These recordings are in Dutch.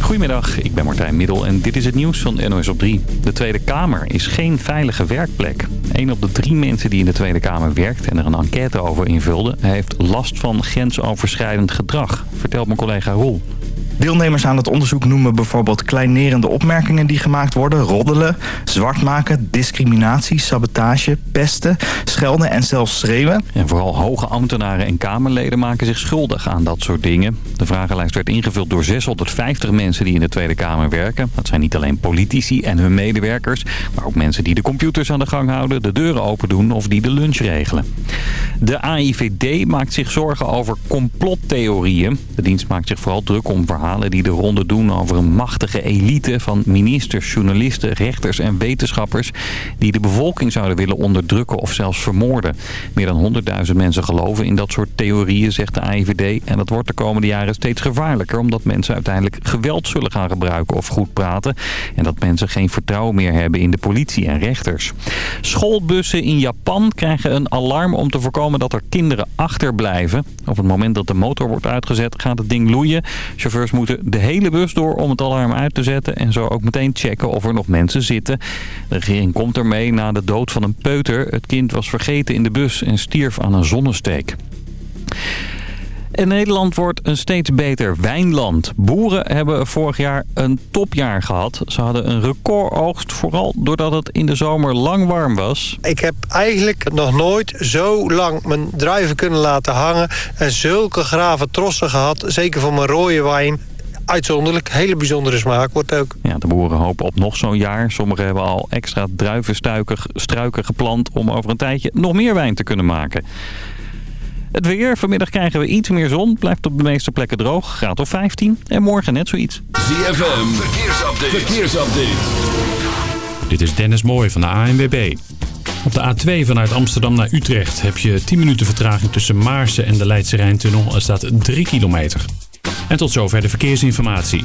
Goedemiddag, ik ben Martijn Middel en dit is het nieuws van NOS op 3. De Tweede Kamer is geen veilige werkplek. Een op de drie mensen die in de Tweede Kamer werkt en er een enquête over invulde... heeft last van grensoverschrijdend gedrag, vertelt mijn collega Roel. Deelnemers aan het onderzoek noemen bijvoorbeeld kleinerende opmerkingen die gemaakt worden, roddelen, zwart maken, discriminatie, sabotage, pesten, schelden en zelfs schreeuwen. En vooral hoge ambtenaren en Kamerleden maken zich schuldig aan dat soort dingen. De vragenlijst werd ingevuld door 650 mensen die in de Tweede Kamer werken. Dat zijn niet alleen politici en hun medewerkers, maar ook mensen die de computers aan de gang houden, de deuren open doen of die de lunch regelen. De AIVD maakt zich zorgen over complottheorieën. De dienst maakt zich vooral druk om verhalen die de ronde doen over een machtige elite van ministers, journalisten, rechters en wetenschappers die de bevolking zouden willen onderdrukken of zelfs vermoorden. Meer dan 100.000 mensen geloven in dat soort theorieën, zegt de AIVD. En dat wordt de komende jaren steeds gevaarlijker omdat mensen uiteindelijk geweld zullen gaan gebruiken of goed praten. En dat mensen geen vertrouwen meer hebben in de politie en rechters. Schoolbussen in Japan krijgen een alarm om te voorkomen dat er kinderen achterblijven. Op het moment dat de motor wordt uitgezet gaat het ding loeien. Chauffeurs moeten de hele bus door om het alarm uit te zetten... en zo ook meteen checken of er nog mensen zitten. De regering komt ermee na de dood van een peuter. Het kind was vergeten in de bus en stierf aan een zonnesteek. En Nederland wordt een steeds beter wijnland. Boeren hebben vorig jaar een topjaar gehad. Ze hadden een recordoogst, vooral doordat het in de zomer lang warm was. Ik heb eigenlijk nog nooit zo lang mijn druiven kunnen laten hangen... en zulke grave trossen gehad, zeker voor mijn rode wijn uitzonderlijk. Hele bijzondere smaak wordt ook. Ja, de boeren hopen op nog zo'n jaar. Sommigen hebben al extra druivenstruiken geplant om over een tijdje nog meer wijn te kunnen maken. Het weer. Vanmiddag krijgen we iets meer zon. Blijft op de meeste plekken droog. Graad of 15. En morgen net zoiets. ZFM. Verkeersupdate. Verkeersupdate. Dit is Dennis Mooij van de ANWB. Op de A2 vanuit Amsterdam naar Utrecht heb je 10 minuten vertraging tussen Maarsen en de Leidse Rijntunnel. Er staat 3 kilometer. En tot zover de verkeersinformatie.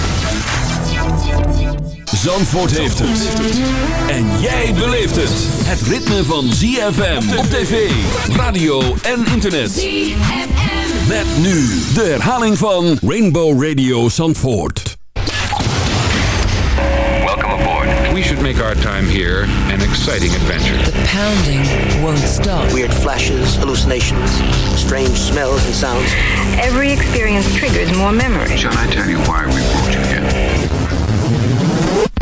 Zandvoort heeft het. En jij beleeft het. Het ritme van ZFM op tv, radio en internet. ZFM. Met nu de herhaling van Rainbow Radio Zandvoort. Welcome aboard. We should make our time here an exciting adventure. The pounding won't stop. Weird flashes, hallucinations, strange smells and sounds. Every experience triggers more memory. Shall I tell you why we brought you here?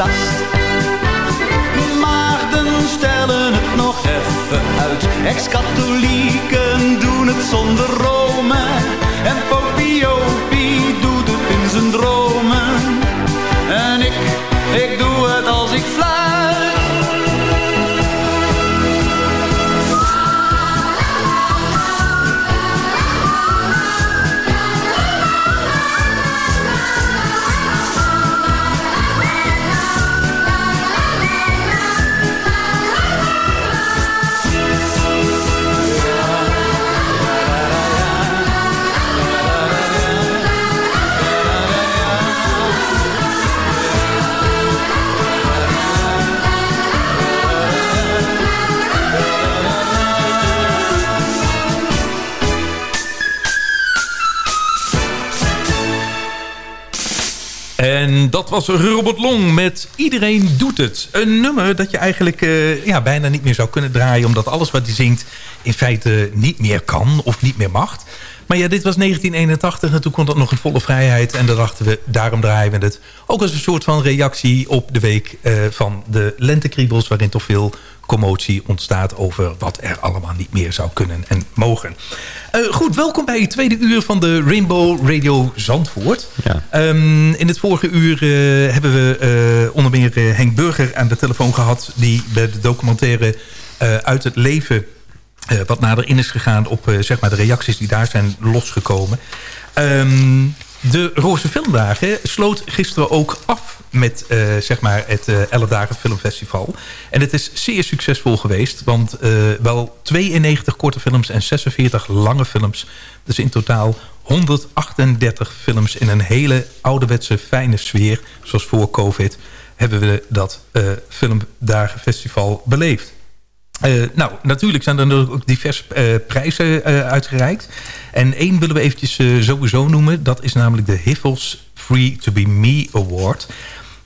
Tast. Maagden stellen het nog even uit. Ex-katholieken Dat was Robert Long met Iedereen Doet Het. Een nummer dat je eigenlijk uh, ja, bijna niet meer zou kunnen draaien... omdat alles wat hij zingt in feite niet meer kan of niet meer mag. Maar ja, dit was 1981 en toen kon dat nog in volle vrijheid. En dan dachten we, daarom draaien we het. Ook als een soort van reactie op de week uh, van de lentekriebels... waarin toch veel commotie ontstaat over wat er allemaal niet meer zou kunnen en mogen. Uh, goed, welkom bij het tweede uur van de Rainbow Radio Zandvoort. Ja. Um, in het vorige uur uh, hebben we uh, onder meer Henk Burger aan de telefoon gehad... die bij de documentaire uit het leven wat nader in is gegaan... op zeg maar de reacties die daar zijn losgekomen. Um, de Roze Filmdagen sloot gisteren ook af met uh, zeg maar het uh, 11 dagen filmfestival. En het is zeer succesvol geweest. Want uh, wel 92 korte films en 46 lange films. Dus in totaal 138 films in een hele ouderwetse fijne sfeer. Zoals voor COVID hebben we dat filmdagenfestival beleefd. Uh, nou, natuurlijk zijn er ook diverse uh, prijzen uh, uitgereikt. En één willen we eventjes sowieso noemen. Dat is namelijk de Hiffels Free to Be Me Award.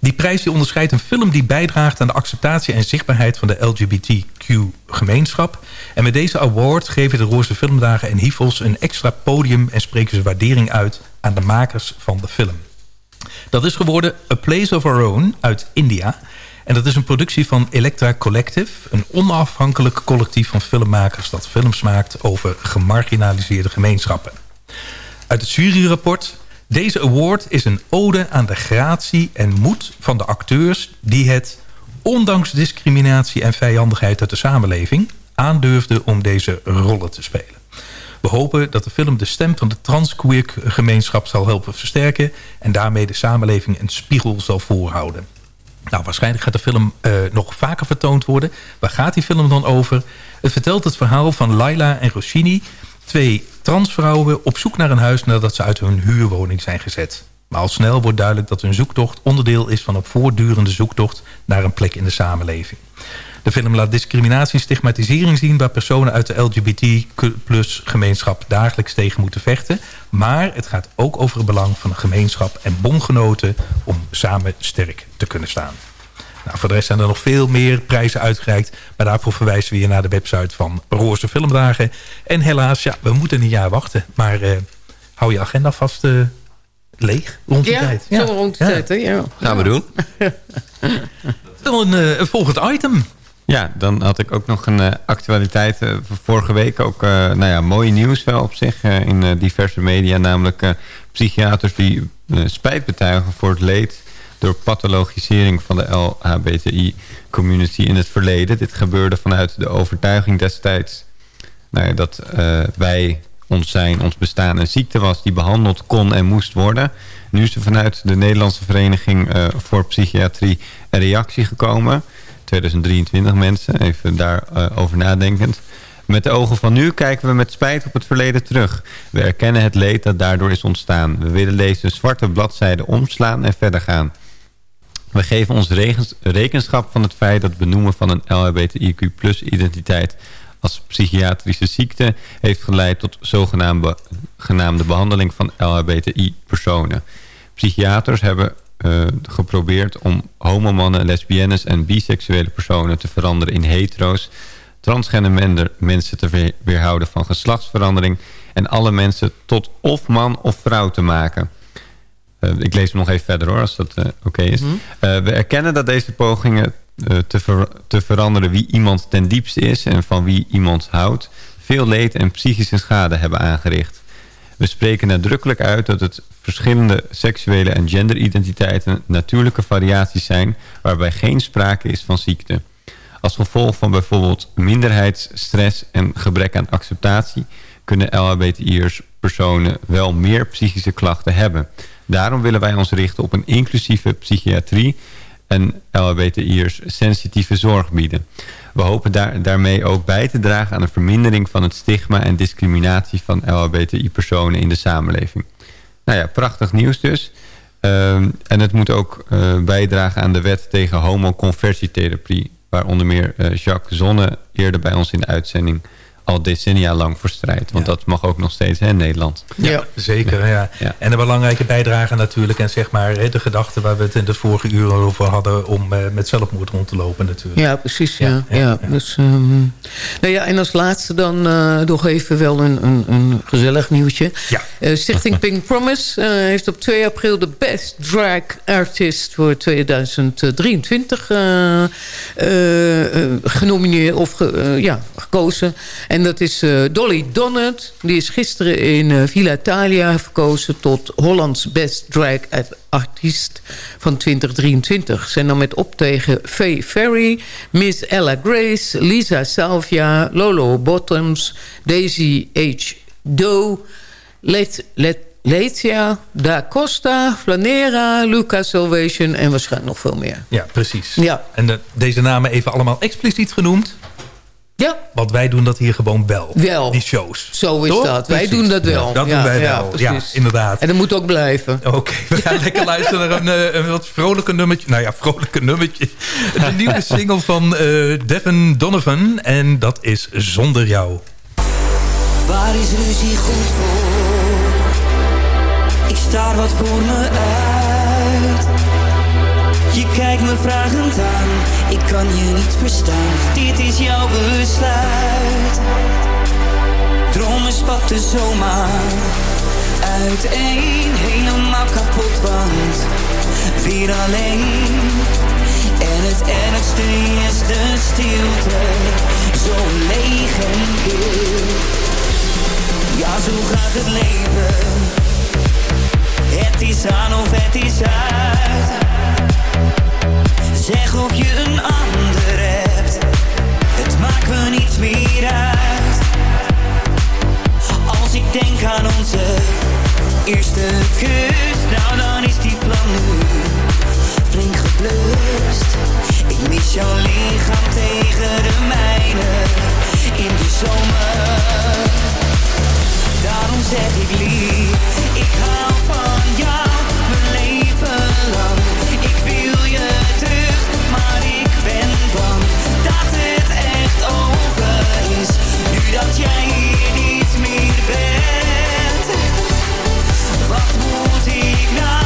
Die prijs die onderscheidt een film die bijdraagt aan de acceptatie en zichtbaarheid van de LGBTQ-gemeenschap. En met deze award geven de Roze Filmdagen en Hiffels een extra podium en spreken ze waardering uit aan de makers van de film. Dat is geworden A Place of Our Own uit India. En dat is een productie van Electra Collective. Een onafhankelijk collectief van filmmakers dat films maakt over gemarginaliseerde gemeenschappen. Uit het juryrapport... Deze award is een ode aan de gratie en moed van de acteurs... die het, ondanks discriminatie en vijandigheid uit de samenleving... aandurfden om deze rollen te spelen. We hopen dat de film de stem van de transqueer gemeenschap zal helpen versterken... en daarmee de samenleving een spiegel zal voorhouden. Nou, waarschijnlijk gaat de film uh, nog vaker vertoond worden. Waar gaat die film dan over? Het vertelt het verhaal van Laila en Roshini... twee transvrouwen op zoek naar een huis... nadat ze uit hun huurwoning zijn gezet. Maar al snel wordt duidelijk dat hun zoektocht onderdeel is... van een voortdurende zoektocht naar een plek in de samenleving. De film laat discriminatie en stigmatisering zien... waar personen uit de LGBT-gemeenschap dagelijks tegen moeten vechten. Maar het gaat ook over het belang van een gemeenschap en bondgenoten... om samen sterk te kunnen staan. Nou, voor de rest zijn er nog veel meer prijzen uitgereikt. Maar daarvoor verwijzen we weer naar de website van Roze Filmdagen. En helaas, ja, we moeten een jaar wachten. Maar uh, hou je agenda vast uh, leeg rond die ja, tijd. Ja, zo rond de tijd, hè? Ja. Gaan we doen. Dan een, uh, een volgend item. Ja, dan had ik ook nog een uh, actualiteit uh, vorige week. Ook uh, nou ja, mooi nieuws wel op zich in diverse media. Namelijk psychiaters die spijt betuigen voor het leed door pathologisering van de LHBTI-community in het verleden. Dit gebeurde vanuit de overtuiging destijds nou ja, dat wij ons zijn, ons bestaan een ziekte was die behandeld kon en moest worden. Nu is er vanuit de Nederlandse Vereniging voor Psychiatrie een reactie gekomen. 2023 mensen, even daarover over nadenkend. Met de ogen van nu kijken we met spijt op het verleden terug. We erkennen het leed dat daardoor is ontstaan. We willen deze zwarte bladzijde omslaan en verder gaan. We geven ons rekenschap van het feit dat het benoemen van een LHBTIQ plus identiteit als psychiatrische ziekte heeft geleid tot zogenaamde genaamde behandeling van LHBTI-personen. Psychiaters hebben uh, geprobeerd om homomannen, lesbiennes en biseksuele personen te veranderen in hetero's, transgender mensen te weerhouden van geslachtsverandering en alle mensen tot of man of vrouw te maken. Uh, ik lees hem nog even verder hoor, als dat uh, oké okay is. -hmm. we erkennen dat deze pogingen te, ver te veranderen wie iemand ten diepste is en van wie iemand houdt, veel leed en psychische schade hebben aangericht. We spreken nadrukkelijk uit dat het verschillende seksuele en genderidentiteiten natuurlijke variaties zijn waarbij geen sprake is van ziekte. Als gevolg van bijvoorbeeld minderheidsstress en gebrek aan acceptatie kunnen LHBTI'ers personen wel meer psychische klachten hebben. Daarom willen wij ons richten op een inclusieve psychiatrie en LHBTI'ers sensitieve zorg bieden. We hopen daar, daarmee ook bij te dragen aan een vermindering van het stigma en discriminatie van LHBTI-personen in de samenleving. Nou ja, prachtig nieuws dus. Um, en het moet ook uh, bijdragen aan de wet tegen homoconversietherapie... waar onder meer uh, Jacques Zonne eerder bij ons in de uitzending al decennia lang voor strijdt. Want dat mag ook nog steeds hè, in Nederland. Ja, zeker. Ja. ja. En een belangrijke bijdrage natuurlijk. En zeg maar de gedachte waar we het in de vorige uren over hadden... om uh, met zelfmoord rond te lopen natuurlijk. Ja, precies. Ja, ja, Dus, um, nou ja, en als laatste dan uh, nog even wel een, een, een gezellig nieuwtje. Ja. Uh, Stichting Pink Promise heeft op 2 april de Best Drag Artist voor 2023 genomineerd of ge, ja, gekozen. En dat is uh, Dolly Donnet. Die is gisteren in uh, Villa Italia verkozen tot Hollands Best Drag Artist van 2023. Zijn dan met op tegen Faye Ferry, Miss Ella Grace, Lisa Salvia, Lolo Bottoms, Daisy H. Doe, Let, Let, Letia, Da Costa, Flanera, Lucas Salvation en waarschijnlijk nog veel meer. Ja, precies. Ja. En de, deze namen even allemaal expliciet genoemd. Ja. Want wij doen dat hier gewoon wel. Wel. Die shows. Zo is Toch? dat. Wij Precies. doen dat wel. Ja, dat doen wij wel. Ja, inderdaad. En dat moet ook blijven. Oké, okay, we gaan lekker luisteren naar een, uh, een, wat vrolijke nummertje. Nou ja, vrolijke nummertje. De nieuwe single van uh, Devin Donovan. En dat is Zonder Jou. Waar is ruzie goed voor? Ik sta wat voor me uit. Je kijkt me vragend aan, ik kan je niet verstaan. Dit is jouw besluit. Dromen spatten zomaar uiteen, helemaal kapot, want weer alleen. En het ergste is de stilte, zo leeg en. Ja, zo gaat het leven. Het is aan of het is uit. Zeg of je een ander hebt, het maakt me niets meer uit. Als ik denk aan onze eerste kus, nou dan is die vlam nu flink geblust. Ik mis jouw lichaam tegen de mijne in de zomer. Daarom zeg ik lief, ik hou van jou, mijn leven lang. Dat jij hier niet meer bent. Wat moet ik nou?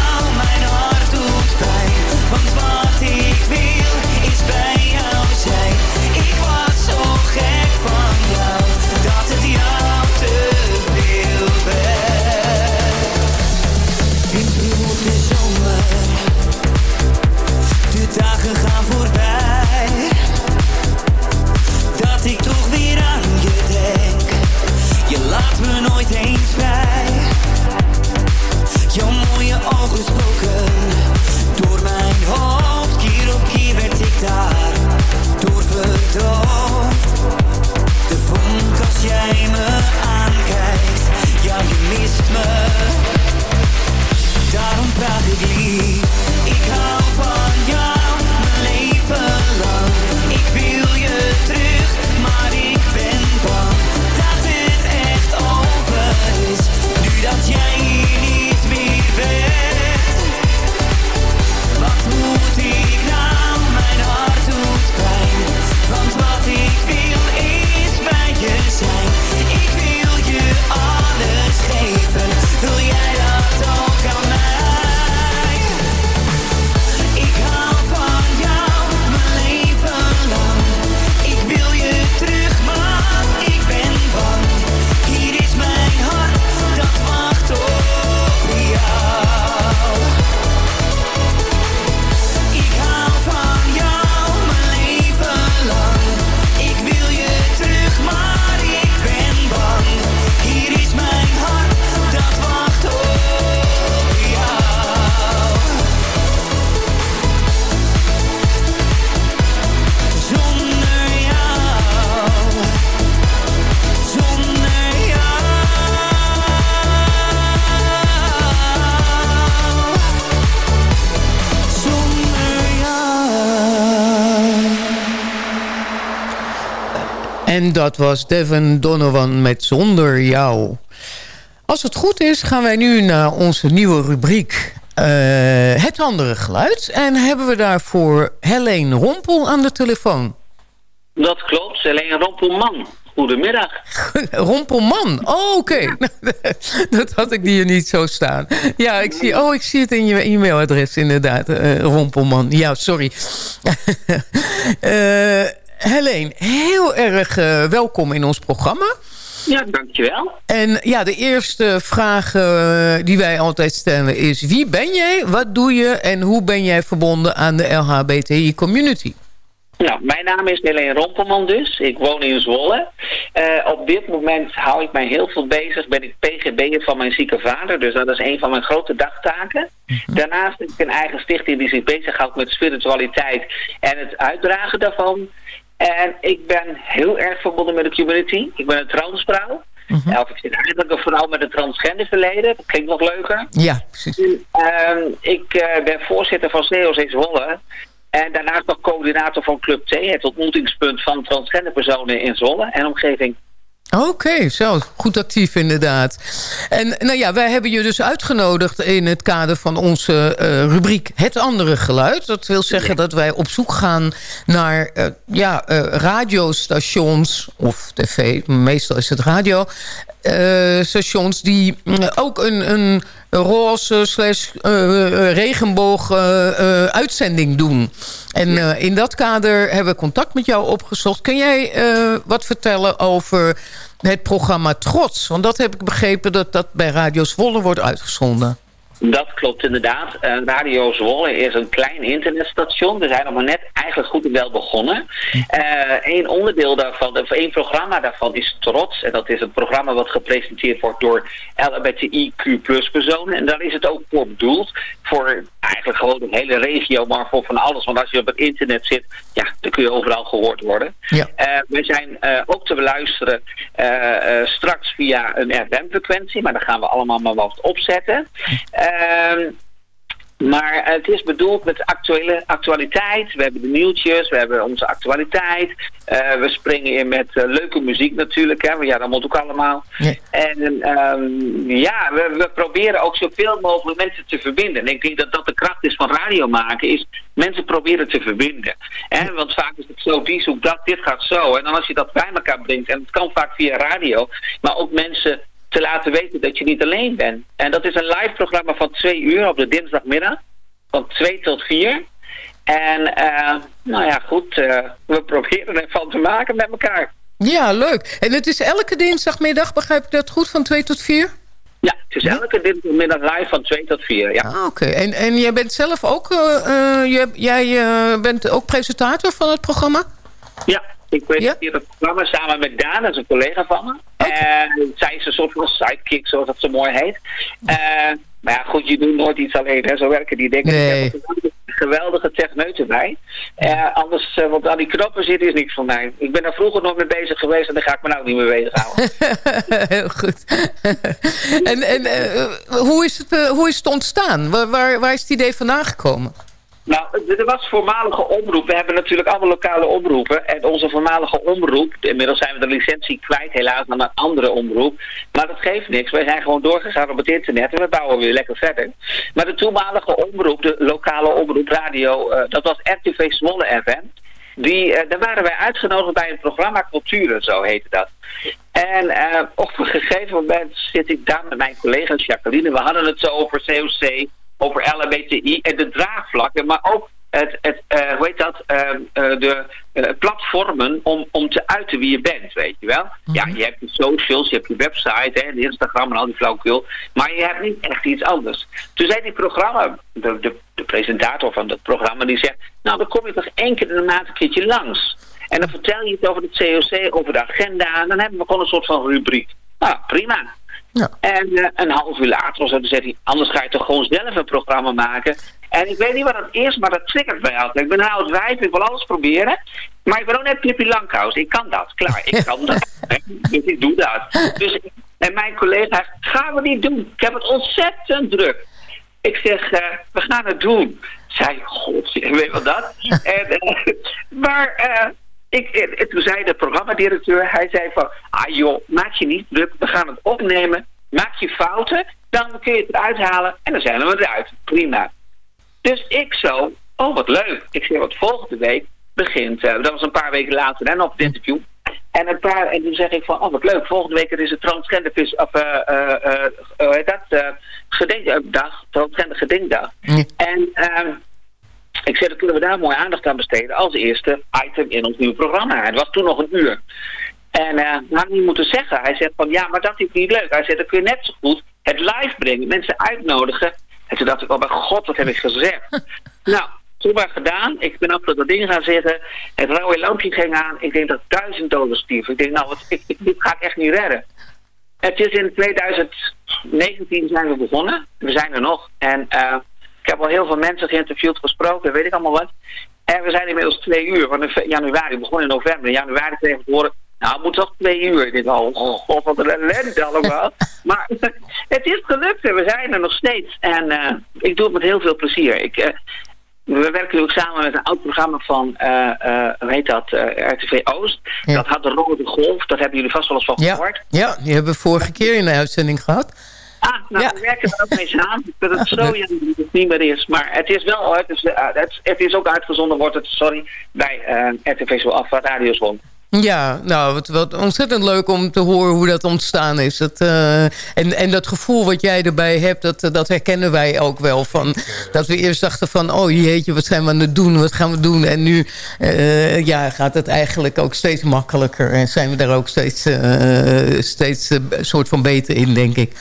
Dat was Devin Donovan met Zonder Jou. Als het goed is, gaan wij nu naar onze nieuwe rubriek... eh, het andere geluid. En hebben we daarvoor Helene Rompel aan de telefoon. Dat klopt, Helene Rompelman. Goedemiddag. Rompelman, oh, oké. dat had ik hier niet zo staan. Ja, ik zie, oh, ik zie het in je e-mailadres inderdaad. eh, Rompelman, ja, sorry. Eh Helene, heel erg eh, welkom in ons programma. Ja, dankjewel. En ja, de eerste vraag eh, die wij altijd stellen is... wie ben jij, wat doe je en hoe ben jij verbonden aan de LHBTI-community? Nou, mijn naam is Helene Rompelman dus. Ik woon in Zwolle. Eh, op dit moment hou ik mij heel veel bezig. Ben ik PGB'er van mijn zieke vader. Dus dat is een van mijn grote dagtaken. Daarnaast heb ik een eigen stichting die zich bezighoudt met spiritualiteit en het uitdragen daarvan. En ik ben heel erg verbonden met de community. Ik ben een transvrouw. Of ik zit eigenlijk een vrouw met een transgender verleden. Dat klinkt nog leuker. Ja, precies. Ehm, ik eh, ben voorzitter van COC Zwolle. En daarnaast nog coördinator van Club T, het ontmoetingspunt van transgender personen in Zwolle en omgeving. Oké, zo. Goed actief inderdaad. En nou ja, wij hebben je dus uitgenodigd in het kader van onze eh, rubriek Het Andere Geluid. Dat wil zeggen dat wij op zoek gaan naar eh, ja, eh, radiostations of tv, meestal is het radio... eh, stations die mm, ook een, een roze slash eh, regenboog uitzending doen. En in dat kader hebben we contact met jou opgezocht. Kun jij wat vertellen over het programma Trots? Want dat heb ik begrepen dat dat bij Radio Zwolle wordt uitgezonden. Dat klopt inderdaad. Eh, Radio Zwolle is een klein internetstation. We zijn nog maar net eigenlijk goed en wel begonnen. Eén onderdeel daarvan, of één programma daarvan is Trots. En dat is een programma wat gepresenteerd wordt door LHBTIQ personen. En daar is het ook voor bedoeld. Voor eigenlijk gewoon de hele regio, maar voor van alles. Want als je op het internet zit, ja, dan kun je overal gehoord worden. Ja. Eh, we zijn eh, ook te beluisteren eh, eh, straks via een FM-frequentie, maar daar gaan we allemaal maar wat opzetten. Ehm, maar het is bedoeld met actuele actualiteit. We hebben de nieuwtjes, we hebben onze actualiteit. Eh, we springen in met eh, leuke muziek natuurlijk, hè. ja, dat moet ook allemaal. En ehm, ja, we, we proberen ook zoveel mogelijk mensen te verbinden. En ik denk dat dat de kracht is van radio maken, is mensen proberen te verbinden. Hè? Want vaak is het zo, die zoekt dat, dit gaat zo. En dan als je dat bij elkaar brengt, en het kan vaak via radio, maar ook mensen te laten weten dat je niet alleen bent. En dat is een live programma van twee uur op de dinsdagmiddag, van twee tot vier. En eh, nou ja, goed, eh, we proberen ervan te maken met elkaar. Ja, leuk. En het is elke dinsdagmiddag, begrijp ik dat goed, van 2 tot 4? Ja, het is elke dinsdagmiddag live van 2 tot 4, ja. Ah, Oké, en, en jij bent zelf ook, eh, jij eh, bent ook presentator van het programma? Ja, ik presenteer het programma samen met Daan, dat is een collega van me. En zij is een soort van sidekick, zoals dat zo mooi heet. Eh, maar ja, goed, je doet nooit iets alleen, hè. zo werken die dingen. Nee. Ik heb een geweldige techneut erbij. Eh, anders, eh, want aan die knoppen zitten is niks van mij. Ik ben er vroeger nog mee bezig geweest en daar ga ik me nou niet mee bezighouden. Heel goed. en en eh, hoe, is het, eh, hoe is het ontstaan? Waar, waar, waar is het idee vandaan gekomen? Nou, er was voormalige omroep. We hebben natuurlijk allemaal lokale omroepen. En onze voormalige omroep, inmiddels zijn we de licentie kwijt helaas aan een andere omroep. Maar dat geeft niks. Wij zijn gewoon doorgegaan op het internet en we bouwen weer lekker verder. Maar de toenmalige omroep, de lokale omroep radio, eh, dat was RTV Zwolle FM. Die, eh, daar waren wij uitgenodigd bij een programma Culturen, zo heette dat. En eh, op een gegeven moment zit ik daar met mijn collega Jacqueline. We hadden het zo over COC, over LHBTI en de draagvlakken. Maar ook het, het uh, hoe heet dat, uh, uh, de platformen om, om te uiten wie je bent, weet je wel. Mm -hmm. Ja, je hebt je socials, je hebt je website, hè, de Instagram en al die flauwkul. Maar je hebt niet echt iets anders. Toen zei die programma, de, de, de presentator van het programma, die zegt... Nou, dan kom je toch één keer in de maand een keertje langs. En dan vertel je het over het COC, over de agenda. En dan hebben we gewoon een soort van rubriek. Nou, prima. Ja. En uh, een half uur later of zo, dan zegt hij... Anders ga je toch gewoon zelf een programma maken... En ik weet niet wat het is, maar dat triggert mij altijd. Ik ben een oud wijf, ik wil alles proberen. Maar ik ben ook net Pippi Langkous. Ik kan dat, klaar, ik kan dat. dus ik doe dat. Dus, en mijn collega gaan we niet doen. Ik heb het ontzettend druk. Ik zeg, uh, we gaan het doen. Zij, god, weet wat dat? en, uh, maar ik, toen zei de programmadirecteur, hij zei van... Ah joh, maak je niet druk, we gaan het opnemen. Maak je fouten, dan kun je het eruit halen en dan zijn we eruit. Prima. Dus ik zo, oh wat leuk. Ik zeg, wat volgende week begint, uh, dat was een paar weken later en op het interview. En, een paar, en toen zeg ik van, oh wat leuk, volgende week er is het transgender of uh, uh, uh, dat, gedenkdag, transgender gedenkdag. Ja. En ik zeg, dan kunnen we daar mooi aandacht aan besteden als eerste item in ons nieuwe programma. Het was toen nog een uur. En uh, had niet moeten zeggen. Hij zegt van, ja, maar dat is niet leuk. Hij zegt, dan kun je net zo goed het live brengen, mensen uitnodigen en toen dacht ik, oh mijn god, wat heb ik gezegd? nou, toen maar gedaan. Ik ben achter dat ding gaan zitten. Het rode lampje ging aan. Ik denk dat duizend doden stierven. Ik denk, nou, wat, ik, ik, dit ga ik echt niet redden. Het is in 2019 zijn we begonnen. We zijn er nog. En uh, ik heb al heel veel mensen geïnterviewd, gesproken, weet ik allemaal wat. En we zijn inmiddels twee uur. In januari, begon in november. In januari kregen we te horen, nou, het moet toch twee uur. Ik denk, oh, oh god, wat een ellende allemaal. maar het is gelukt en we zijn er nog steeds. En uh, ik doe het met heel veel plezier. Ik, uh, we werken ook samen met een oud programma van, uh, hoe heet dat, RTV Oost. Ja. Dat had de Rode Golf, dat hebben jullie vast wel eens van gehoord. Ja, ja die hebben we vorige keer in de uitzending gehad. Ah, nou, ja. we werken er ook mee samen. Ik vind het zo jammer dat het niet meer is. Maar het is wel, het is, het, het is ook uitgezonden, wordt het, sorry, bij RTV Zo af, Radio Zwolle. Ja, nou, wat, wat ontzettend leuk om te horen hoe dat ontstaan is. Dat, uh, en, en dat gevoel wat jij erbij hebt, dat, dat herkennen wij ook wel. Van, dat we eerst dachten van, oh jeetje, wat zijn we aan het doen? Wat gaan we doen? En nu uh, ja, gaat het eigenlijk ook steeds makkelijker. En zijn we daar ook steeds, uh, steeds een soort van beter in, denk ik.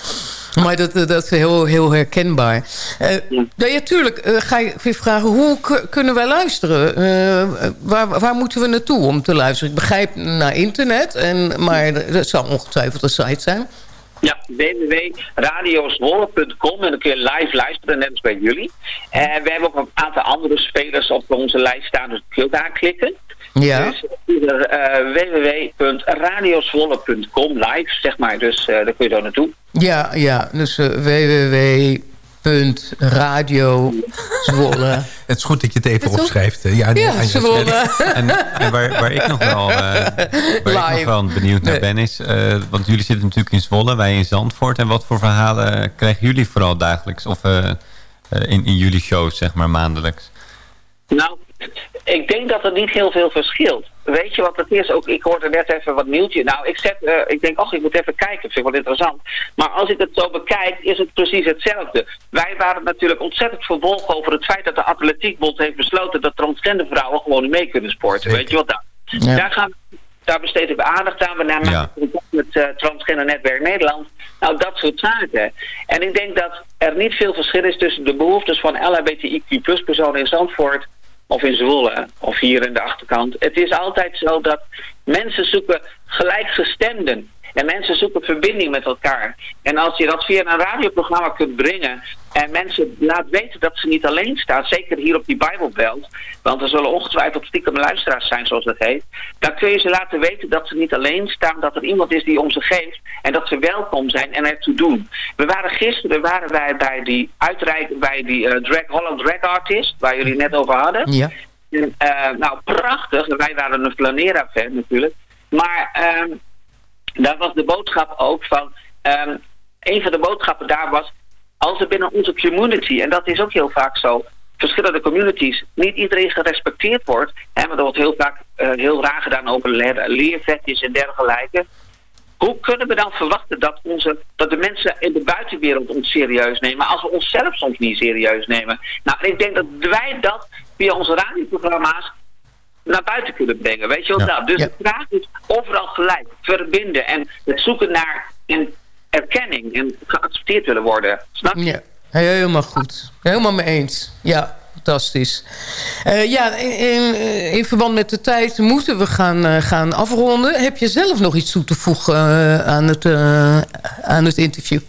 Maar dat, dat is heel, heel herkenbaar. Uh, ja, natuurlijk uh, ga ik weer vragen, hoe kunnen wij luisteren? Uh, waar, waar moeten we naartoe om te luisteren? Ik begrijp naar internet, en, maar er zal ongetwijfeld een site zijn. Ja, www.radioswolle.com en dan kun je live luisteren, net als bij jullie. En we hebben ook een aantal andere spelers op onze lijst staan, dus kun je ook aanklikken. Ja. Dus uh, www.radioswolle.com live, zeg maar. Dus uh, daar kun je dan naartoe. Ja, ja. Dus uh, www.radiozwolle. het is goed dat je het even opschrijft. Ja, ja Zwolle. En, en waar, waar, ik nog wel, waar ik nog wel benieuwd naar ben is... want jullie zitten natuurlijk in Zwolle, wij in Zandvoort. En wat voor verhalen krijgen jullie vooral dagelijks? Of in, in jullie shows, zeg maar, maandelijks? Nou, ik denk dat er niet heel veel verschilt. Weet je wat het is? Ook, ik hoorde net even wat nieuwtje. Nou, ik, zet, uh, ik denk, ach, ik moet even kijken. Dat vind ik wel interessant. Maar als ik het zo bekijk, is het precies hetzelfde. Wij waren natuurlijk ontzettend verbolgen over het feit dat de Atletiekbond heeft besloten dat transgender vrouwen gewoon niet mee kunnen sporten. Weet je wat dan? Ja. Daar, gaan, daar besteden we aandacht aan. We nemen ja. met uh, Transgender Netwerk Nederland. Nou, dat soort zaken. En ik denk dat er niet veel verschil is tussen de behoeftes van LHBTIQ plus personen in Zandvoort of in Zwolle, of hier in de achterkant. Het is altijd zo dat mensen zoeken gelijkgestemden. En mensen zoeken verbinding met elkaar. En als je dat via een radioprogramma kunt brengen... en mensen laat weten dat ze niet alleen staan... zeker hier op die Bijbelbelt... want er zullen ongetwijfeld stiekem luisteraars zijn, zoals dat heet... dan kun je ze laten weten dat ze niet alleen staan... dat er iemand is die om ze geeft... en dat ze welkom zijn en ertoe doen. We waren gisteren waren wij bij die uitreiking... bij die uh, drag, Holland Drag Artist... waar jullie net over hadden. Ja. En, uh, nou, prachtig. Wij waren een flanera-fan natuurlijk. Maar... Uh, daar was de boodschap ook van... Um, een van de boodschappen daar was... als er binnen onze community, en dat is ook heel vaak zo... verschillende communities niet iedereen gerespecteerd wordt. Hè, maar er wordt heel vaak eh, heel raar gedaan over leer, leervetjes en dergelijke. Hoe kunnen we dan verwachten dat, onze, dat de mensen in de buitenwereld ons serieus nemen... als we onszelf soms niet serieus nemen? Nou, ik denk dat wij dat via onze radioprogramma's naar buiten kunnen brengen. Weet je wel? Nou, dus de vraag is overal gelijk, verbinden en het zoeken naar erkenning en geaccepteerd willen worden. Snap je? Ja, helemaal goed. Helemaal mee eens. Ja, fantastisch. Uh, ja, in, in, verband met de tijd moeten we gaan, uh, gaan afronden. Heb je zelf nog iets toe te voegen uh, aan, het, aan het interview?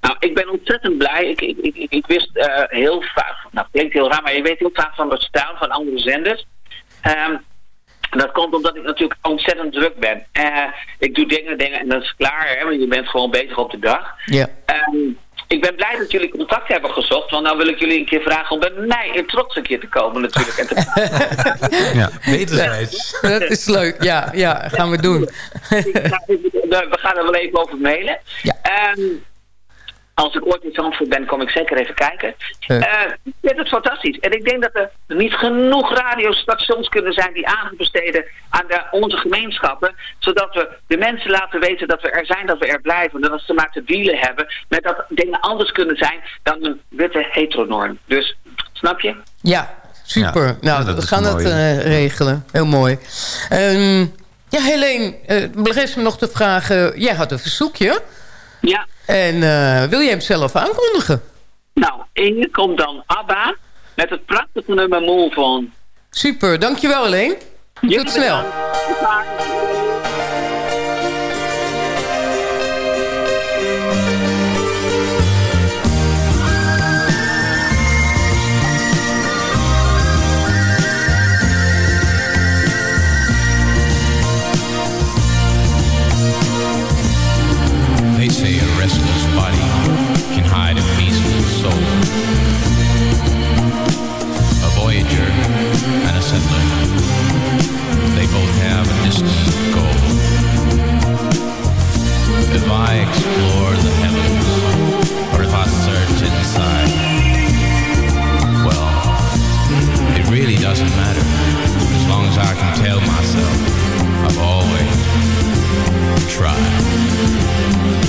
Nou, ik ben ontzettend blij. Ik, ik, ik, ik wist heel vaak, nou, klinkt heel raar, maar je weet heel vaak van het stijl van andere zenders. Um, dat komt omdat ik natuurlijk ontzettend druk ben. Uh, ik doe dingen, dingen en dat is klaar, hè, want je bent gewoon bezig op de dag. Ja. Um, ik ben blij dat jullie contact hebben gezocht, want nou wil ik jullie een keer vragen om bij mij in trots een keer te komen natuurlijk. En te... ja, wederzijds. dat is leuk, ja, ja, gaan we doen. we gaan er wel even over mailen. Ja. Um, als ik ooit in Zandvoort ben, kom ik zeker even kijken. Uh, ik vind het fantastisch. En ik denk dat er niet genoeg radiostations kunnen zijn die aandacht besteden aan de, onze gemeenschappen. Zodat we de mensen laten weten dat we er zijn, dat we er blijven. Dat als ze maar te dealen hebben met dat dingen anders kunnen zijn dan een witte heteronorm. Dus, snap je? Ja, super. Ja, nou, ja, we gaan het uh, regelen. Heel mooi. Um, ja, Helene, uh, rest me nog te vragen. Jij had een verzoekje. Ja. En uh, wil je hem zelf aankondigen? Nou, Inge komt dan ABBA met het prachtige nummer Move On. Super, dankjewel alleen. Tot snel. A goal. If I explore the heavens, or if I search inside, well, it really doesn't matter, as long as I can tell myself I've always tried.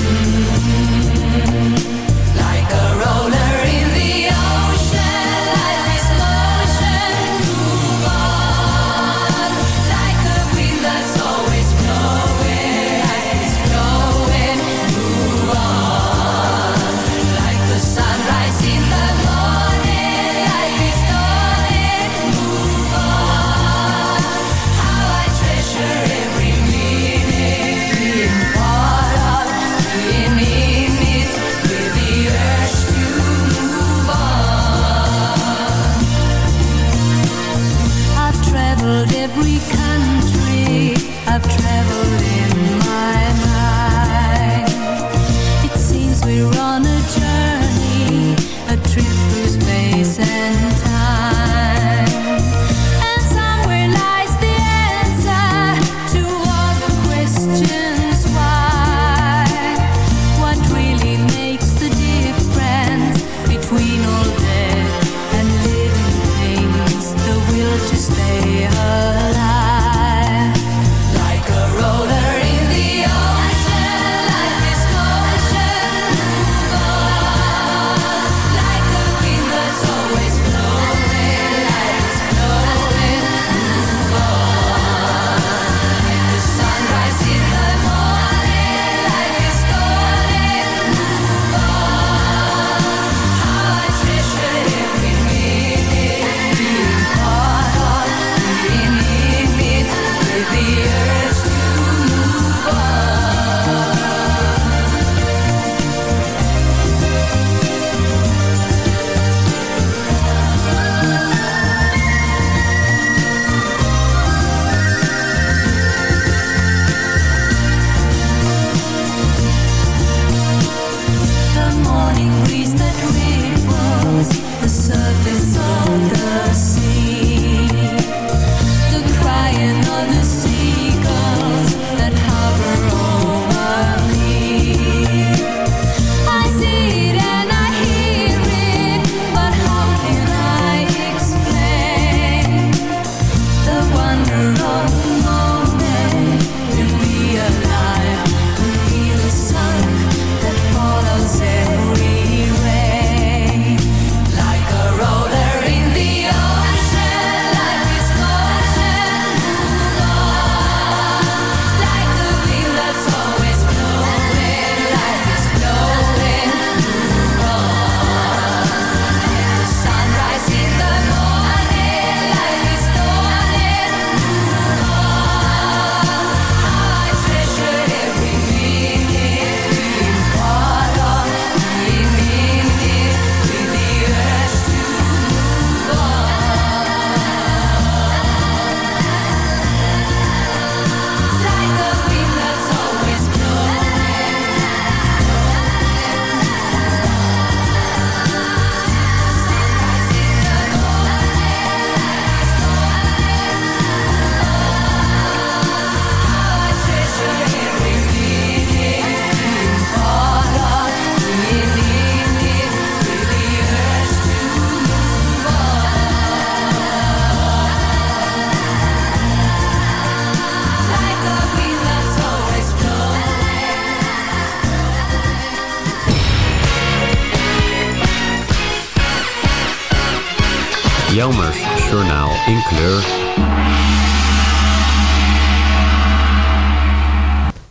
Jelmers Journaal in kleur.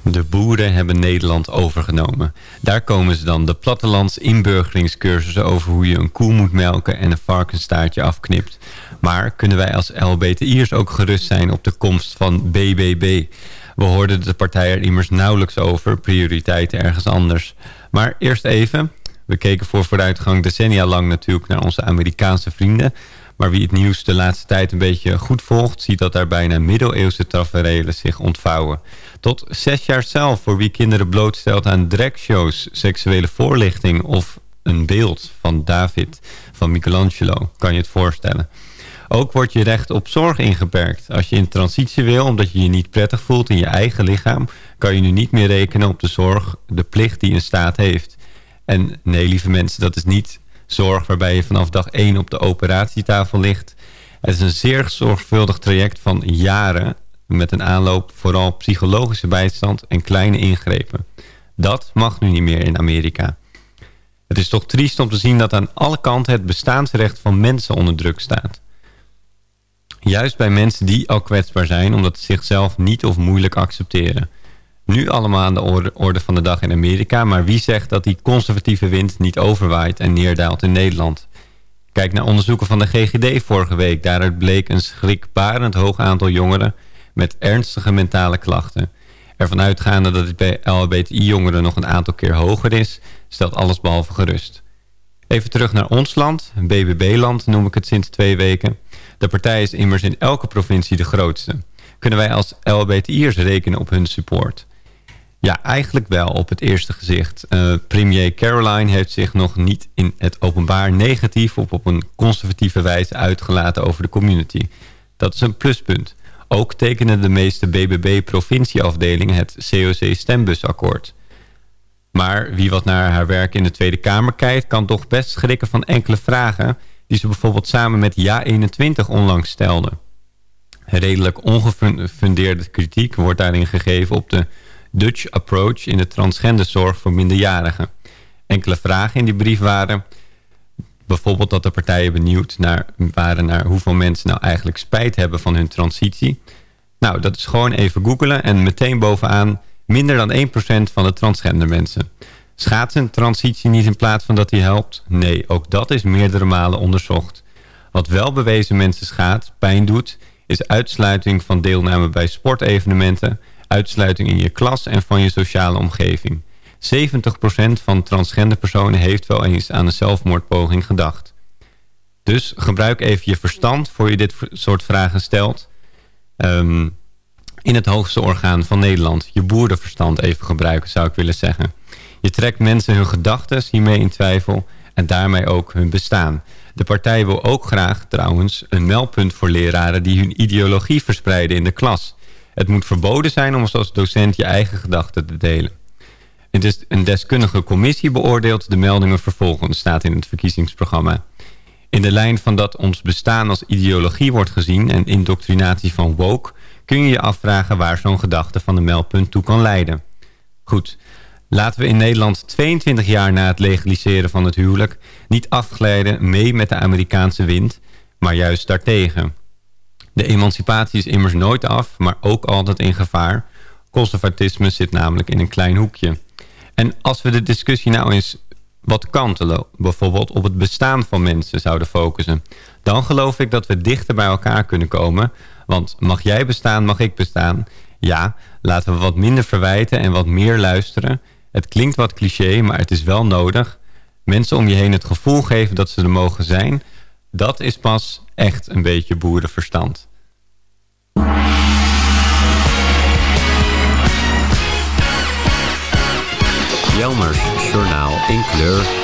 De boeren hebben Nederland overgenomen. Daar komen ze dan, de plattelands inburgeringscursussen over hoe je een koe moet melken en een varkensstaartje afknipt. Maar kunnen wij als LBTI'ers ook gerust zijn op de komst van BBB? We hoorden de partij er immers nauwelijks over, prioriteiten ergens anders. Maar eerst even, we keken voor vooruitgang decennia lang natuurlijk naar onze Amerikaanse vrienden. Maar wie het nieuws de laatste tijd een beetje goed volgt... ziet dat daar bijna middeleeuwse tafereelen zich ontvouwen. Tot zes jaar zelf voor wie kinderen blootstelt aan dragshows... seksuele voorlichting of een beeld van David van Michelangelo. Kan je het voorstellen. Ook wordt je recht op zorg ingeperkt. Als je in transitie wil omdat je je niet prettig voelt in je eigen lichaam... kan je nu niet meer rekenen op de zorg, de plicht die een staat heeft. En nee, lieve mensen, dat is niet zorg waarbij je vanaf dag 1 op de operatietafel ligt. Het is een zeer zorgvuldig traject van jaren met een aanloop vooral psychologische bijstand en kleine ingrepen. Dat mag nu niet meer in Amerika. Het is toch triest om te zien dat aan alle kanten het bestaansrecht van mensen onder druk staat. Juist bij mensen die al kwetsbaar zijn omdat ze zichzelf niet of moeilijk accepteren. Nu allemaal aan de orde, van de dag in Amerika, maar wie zegt dat die conservatieve wind niet overwaait en neerdaalt in Nederland? Kijk naar onderzoeken van de GGD vorige week. Daaruit bleek een schrikbarend hoog aantal jongeren met ernstige mentale klachten. Ervan uitgaande dat het bij LHBTI-jongeren nog een aantal keer hoger is, stelt alles behalve gerust. Even terug naar ons land, BBB-land noem ik het sinds twee weken. De partij is immers in elke provincie de grootste. Kunnen wij als LHBTI'ers rekenen op hun support? Ja, eigenlijk wel op het eerste gezicht. Uh, premier Caroline heeft zich nog niet in het openbaar negatief... of op een conservatieve wijze uitgelaten over de community. Dat is een pluspunt. Ook tekenen de meeste BBB-provincieafdelingen het COC-stembusakkoord. Maar wie wat naar haar werk in de Tweede Kamer kijkt... kan toch best schrikken van enkele vragen... die ze bijvoorbeeld samen met JA21 onlangs stelde. Redelijk ongefundeerde kritiek wordt daarin gegeven... op de Dutch approach in de transgenderzorg voor minderjarigen. Enkele vragen in die brief waren... bijvoorbeeld dat de partijen benieuwd naar, waren naar hoeveel mensen nou eigenlijk spijt hebben van hun transitie. Nou, dat is gewoon even googelen en meteen bovenaan minder dan 1% van de transgender mensen. Schaadt een transitie niet in plaats van dat die helpt? Nee, ook dat is meerdere malen onderzocht. Wat wel bewezen mensen schaadt, pijn doet, is uitsluiting van deelname bij sportevenementen uitsluiting in je klas en van je sociale omgeving. 70% van transgender personen heeft wel eens aan een zelfmoordpoging gedacht. Dus gebruik even je verstand voor je dit soort vragen stelt. Um, in het hoogste orgaan van Nederland. Je boerenverstand even gebruiken zou ik willen zeggen. Je trekt mensen hun gedachten hiermee in twijfel en daarmee ook hun bestaan. De partij wil ook graag trouwens een meldpunt voor leraren die hun ideologie verspreiden in de klas. Het moet verboden zijn om als docent je eigen gedachten te delen. Een deskundige commissie beoordeelt de meldingen vervolgens, staat in het verkiezingsprogramma. In de lijn van dat ons bestaan als ideologie wordt gezien en indoctrinatie van woke... kun je je afvragen waar zo'n gedachte van de meldpunt toe kan leiden. Goed, laten we in Nederland 22 jaar na het legaliseren van het huwelijk... niet afglijden mee met de Amerikaanse wind, maar juist daartegen... De emancipatie is immers nooit af, maar ook altijd in gevaar. Conservatisme zit namelijk in een klein hoekje. En als we de discussie nou eens wat kantelen, bijvoorbeeld op het bestaan van mensen zouden focussen... dan geloof ik dat we dichter bij elkaar kunnen komen. Want mag jij bestaan, mag ik bestaan. Ja, laten we wat minder verwijten en wat meer luisteren. Het klinkt wat cliché, maar het is wel nodig. Mensen om je heen het gevoel geven dat ze er mogen zijn... Dat is pas echt een beetje boerenverstand. Jelmers Journaal in kleur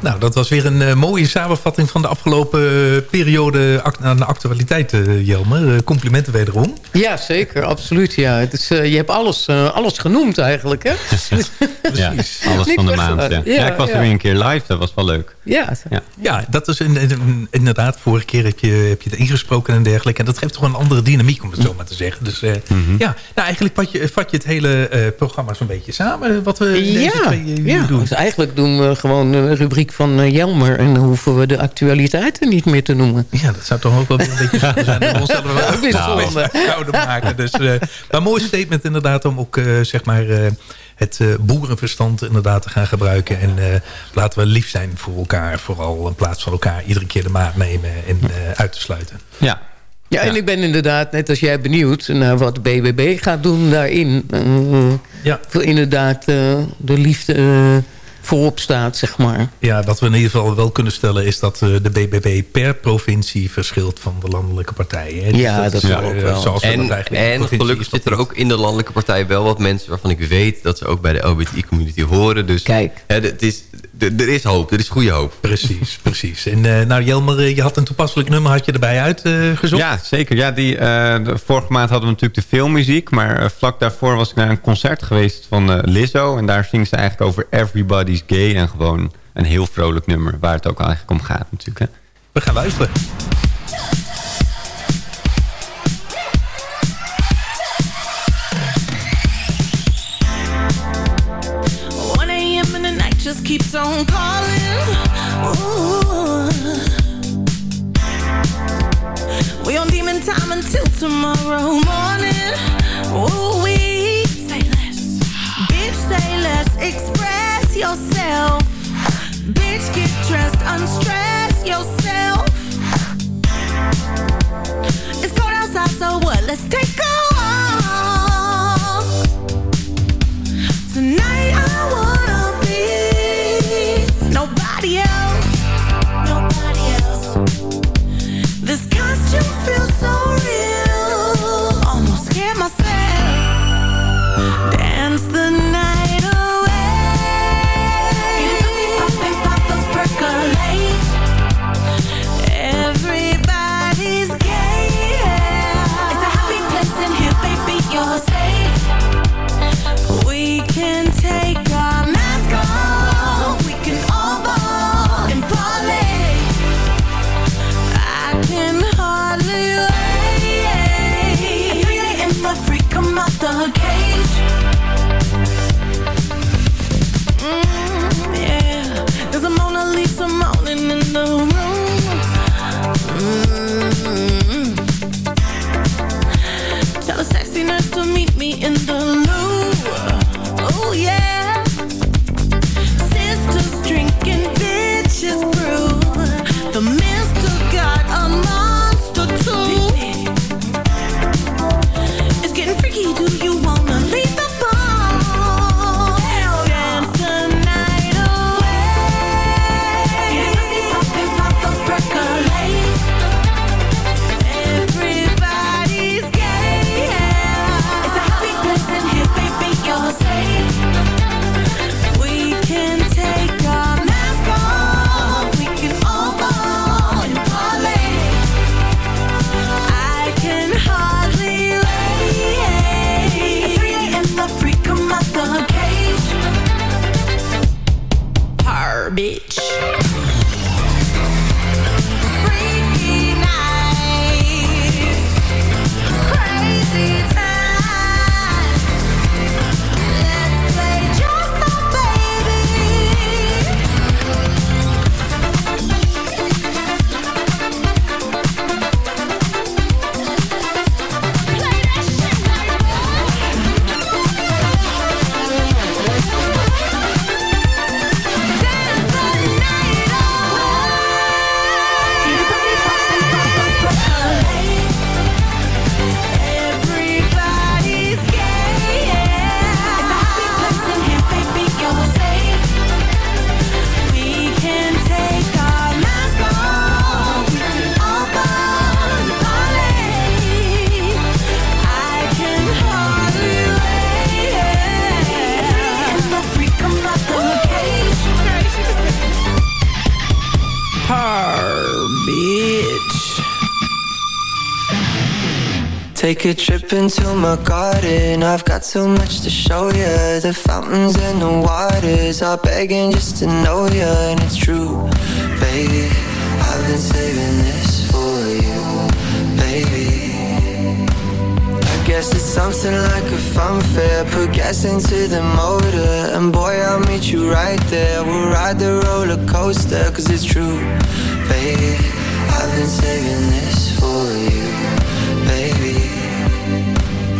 nou, dat was weer een uh, mooie samenvatting van de afgelopen uh, periode aan de actualiteit, uh, Jelmer. complimenten wederom. Ja, zeker. Absoluut. Ja. Het is, je hebt alles, alles genoemd eigenlijk, hè? ja, alles van de maand. Ja. Ja, ik was er weer een keer live. Dat was wel leuk. Ja, ja. ja dat is in, in, inderdaad. Vorige keer heb je, heb je het ingesproken en dergelijke. En dat geeft toch een andere dynamiek, om het zo maar te zeggen. Dus mm -hmm. ja, nou, eigenlijk vat je, vat je het hele programma zo'n beetje samen. Wat we ja, deze twee ja. doen. Dus eigenlijk doen we gewoon een rubriek muziek van uh, Jelmer. En dan hoeven we de actualiteiten niet meer te noemen. Ja, dat zou toch ook wel een beetje zonde zijn. Dat we onszelf wel ook weer zonde zouden maken. Dus, uh, maar mooi statement inderdaad om ook uh, zeg maar het uh, boerenverstand inderdaad te gaan gebruiken. En uh, laten we lief zijn voor elkaar. Vooral in plaats van elkaar iedere keer de maat nemen en uh, uit te sluiten. Ja. Ja, en ja. ik ben inderdaad, net als jij, benieuwd naar wat de BBB gaat doen daarin. ja. Voor inderdaad de liefde voorop staat, zeg maar. Ja, wat we in ieder geval wel kunnen stellen... is dat uh, de BBB per provincie verschilt van de landelijke partijen. Hè? Ja, dus dat, dat is ook wel. Zoals en en gelukkig zitten er ook in de landelijke partij wel wat mensen... waarvan ik weet dat ze ook bij de LBTI-community horen. Dus Kijk. Hè, het is, er is hoop, er is goede hoop. Precies, precies. En uh, nou Jelmer, je had een toepasselijk nummer had je erbij uitgezocht. Uh, ja, zeker. Ja, die, de vorige maand hadden we natuurlijk de filmmuziek. Maar vlak daarvoor was ik naar een concert geweest van Lizzo. En daar zingt ze eigenlijk over Everybody's Gay. En gewoon een heel vrolijk nummer waar het ook eigenlijk om gaat natuurlijk. Hè. We gaan luisteren. Keeps on calling. Ooh. We on demon time until tomorrow morning. Ooh, we say less. Bitch, say less. Express yourself. Bitch, get dressed, unstress yourself. It's cold outside, so what? Let's take off. Okay. Take a trip into my garden. I've got so much to show you. The fountains and the waters are begging just to know you. And it's true, baby. I've been saving this for you, baby. I guess it's something like a funfair Put gas into the motor And boy, I'll meet you right there We'll ride the roller coaster Cause it's true, baby I've been saving this for you,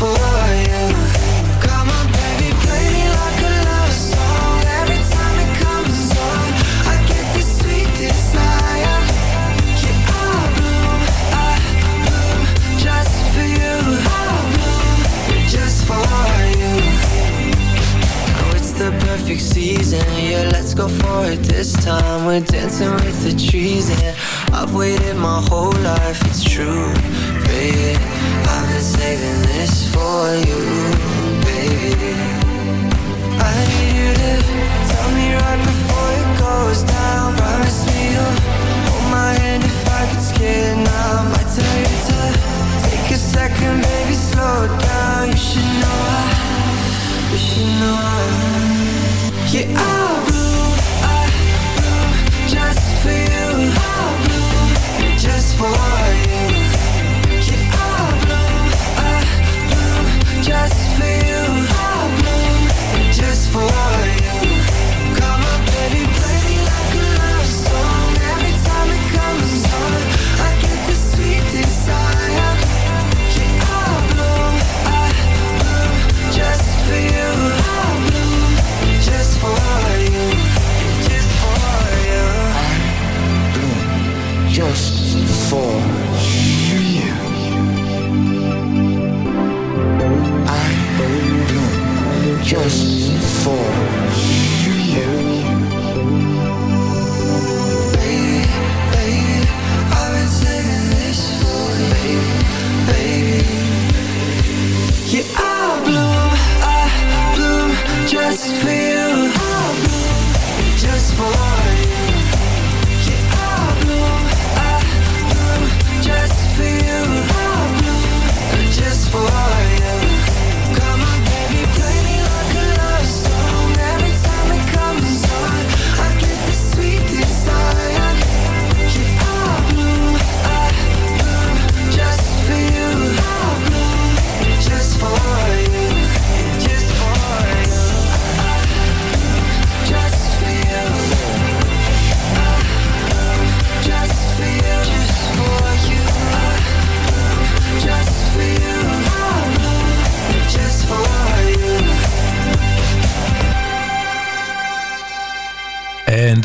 dancing with oh, the perfect season. Yeah let's go for it this time. We dance under the trees And I've waited my whole life. It's true, baby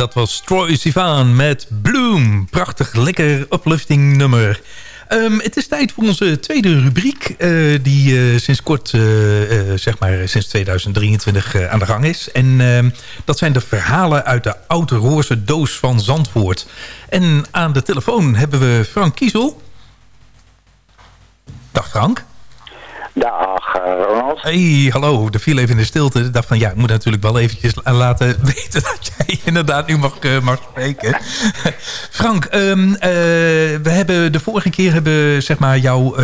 dat was Troy Sivan met Bloom. Prachtig, lekker uplifting nummer. Ehm, het is tijd voor onze tweede rubriek... eh, die eh, sinds kort, eh, zeg maar sinds 2023 eh, aan de gang is. En ehm, dat zijn de verhalen uit de oude roze doos van Zandvoort. En aan de telefoon hebben we Frank Kiesel. Dag Frank. Dag, eh, Ronald. Hey, hallo. Er viel even in de stilte. Ik dacht van, ja, ik moet natuurlijk wel eventjes laten weten dat jij inderdaad nu mag, mag spreken. Frank, ehm, eh, we hebben de vorige keer hebben, zeg maar, jou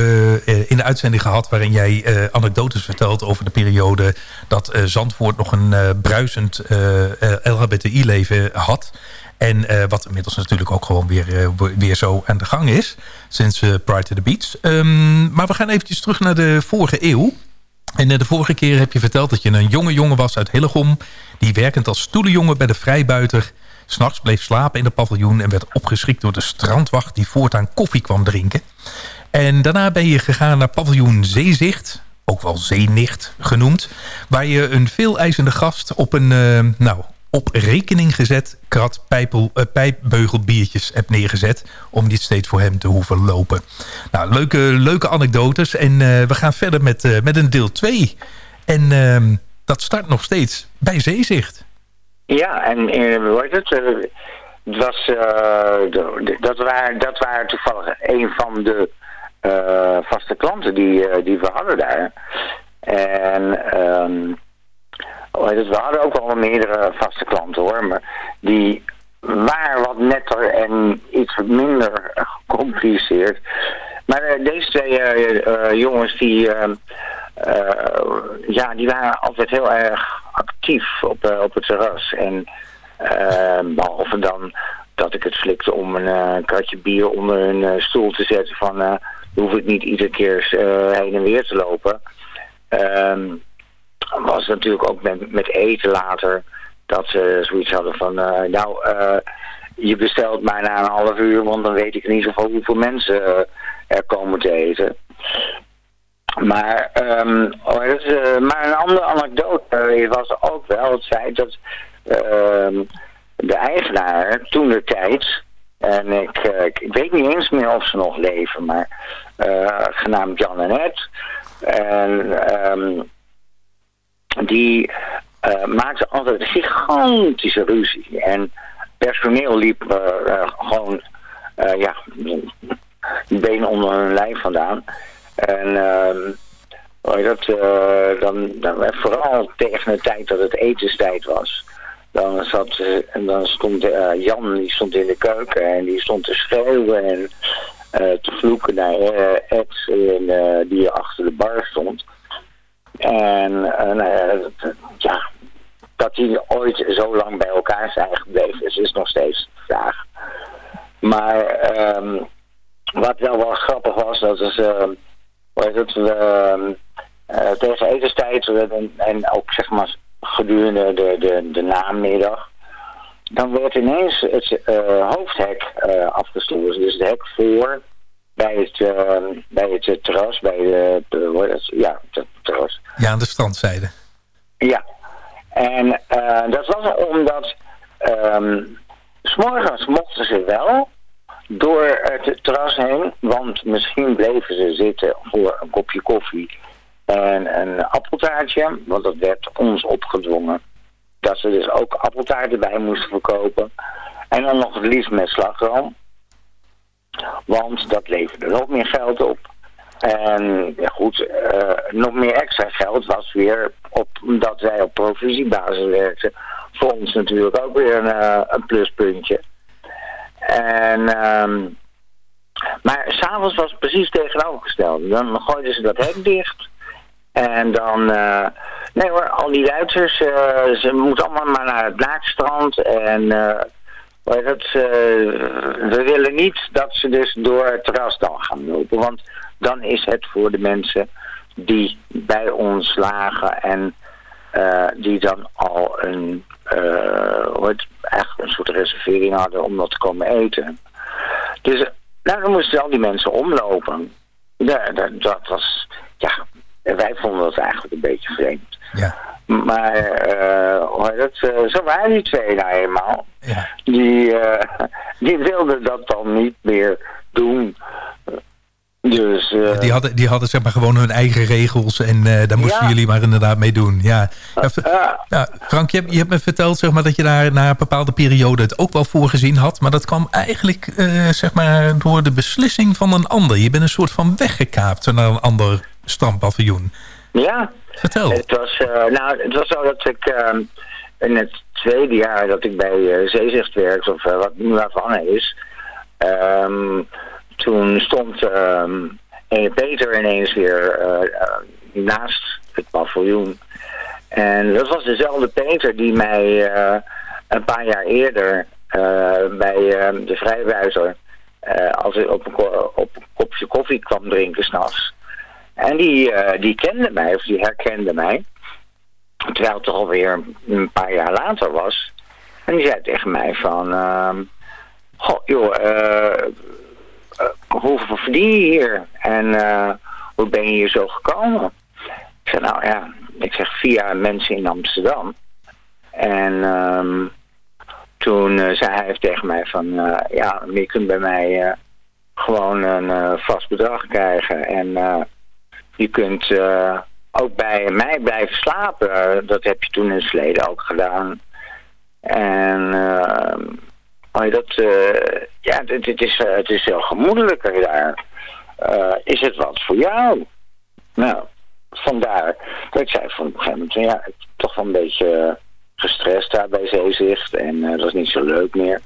in de uitzending gehad... waarin jij anekdotes vertelt over de periode dat Zandvoort nog een bruisend LHBTI-leven had... En eh, wat inmiddels natuurlijk ook gewoon weer, eh, weer zo aan de gang is. Sinds eh, Pride to the Beach. Ehm, maar we gaan eventjes terug naar de vorige eeuw. En de vorige keer heb je verteld dat je een jonge jongen was uit Hillegom... die werkend als stoelenjongen bij de vrijbuiter... s'nachts bleef slapen in de paviljoen... en werd opgeschrikt door de strandwacht die voortaan koffie kwam drinken. En daarna ben je gegaan naar paviljoen Zeezicht... ook wel Zeenicht genoemd... waar je een veeleisende gast op een... nou, op rekening gezet krat pijpel, eh, pijpbeugelbiertjes hebt neergezet... om niet steeds voor hem te hoeven lopen. Nou, leuke, leuke anekdotes. En eh, we gaan verder met, eh, met een deel 2. En ehm, dat start nog steeds bij Zeezicht. Ja, en hoe heet het? het was, dat, waren, dat waren toevallig een van de vaste klanten die, die we hadden daar. En um, we hadden ook wel meerdere vaste klanten hoor, maar die waren wat netter en iets minder gecompliceerd. Maar deze twee jongens die, ja, die waren altijd heel erg actief op, op het terras. En behalve dan dat ik het flikte om een kratje bier onder hun stoel te zetten van hoef ik niet iedere keer heen en weer te lopen. Um, was natuurlijk ook met, met eten later dat ze zoiets hadden van nou je bestelt mij na een half uur want dan weet ik in ieder geval hoeveel mensen er komen te eten. Maar, um, maar een andere anekdote was ook wel het feit dat ehm, de eigenaar toen de tijd, en ik, uh, ik, weet niet eens meer of ze nog leven, maar uh, genaamd Jan en Ed. En um, die uh, maakte altijd een gigantische ruzie. En personeel liep gewoon, ja, benen onder hun lijf vandaan. En um, dat, dan, dan, vooral tegen de tijd dat het etenstijd was dan, zat, en dan stond uh, Jan die stond in de keuken en die stond te schreeuwen en uh, te vloeken naar uh, Ed en, die achter de bar stond. En nou ja, dat die ooit zo lang bij elkaar zijn gebleven is, is nog steeds de vraag. Maar um, wat wel wel grappig was, dat is, dat we tegen etenstijd en, en ook zeg maar gedurende de, de, de namiddag. Dan wordt ineens het uh, hoofdhek uh, afgestoten. Dus het hek voor bij het, uh, bij het terras, bij de, de ja, het terras. Ja, aan de strandzijde. Ja, en dat was omdat um, s'morgens mochten ze wel door het terras heen, want misschien bleven ze zitten voor een kopje koffie en een appeltaartje, want dat werd ons opgedwongen. Dat ze dus ook appeltaart erbij moesten verkopen. En dan nog het liefst met slagroom. Want dat leverde nog meer geld op. En goed, uh, nog meer extra geld was weer op, omdat wij op provisiebasis werkten. Voor ons natuurlijk ook weer een, een pluspuntje. En, um, maar s'avonds was het precies tegenovergesteld. Dan gooiden ze dat hek dicht. En dan, uh, nee hoor, al die Duitsers, ze moeten allemaal maar naar het naakstrand. En uh, dat, we willen niet dat ze dus door het terras dan gaan lopen. Want dan is het voor de mensen die bij ons lagen en die dan al een, het, echt een soort reservering hadden om dat te komen eten. Dus nou, dan moesten al die mensen omlopen. Dat, dat, dat was, ja, wij vonden dat eigenlijk een beetje vreemd. Ja. Maar uh, dat, uh, zo waren die twee nou eenmaal. Ja. Die, uh, die wilden dat dan niet meer doen. Dus, die, hadden, die hadden zeg maar gewoon hun eigen regels en daar moesten jullie maar inderdaad mee doen. Ja. ja Frank, je hebt, je hebt me verteld zeg maar, dat je daar na een bepaalde periode het ook wel voorgezien had. Maar dat kwam eigenlijk zeg maar, door de beslissing van een ander. Je bent een soort van weggekaapt naar een ander strandpaviljoen. Ja. Vertel. Het was, uh, nou, het was zo dat ik uh, in het tweede jaar dat ik bij uh, Zeezicht werkte, of wat nu waarvan is, um, toen stond um, Peter ineens weer naast het paviljoen. En dat was dezelfde Peter die mij een paar jaar eerder bij ehm, de Vrijbuizer als ik op een, op een kopje koffie kwam drinken s'nachts. En die, uh, die kende mij, of die herkende mij. Terwijl het toch alweer een paar jaar later was. En die zei tegen mij van... Uh, goh, joh, uh, hoeveel verdien je hier? En hoe ben je hier zo gekomen? Ik zei, nou ja, ik zeg via mensen in Amsterdam. En um, toen zei hij tegen mij van... ja, je kunt bij mij gewoon een vast bedrag krijgen. En je kunt uh, ook bij mij blijven slapen. Dat heb je toen in het verleden ook gedaan. En uh, dat, uh, ja, het, is, het is heel gemoedelijker daar. eh, is het wat voor jou? Nou, vandaar dat ik zei van op een gegeven moment, ja, toch wel een beetje gestrest daar bij Zeezicht en dat was niet zo leuk meer.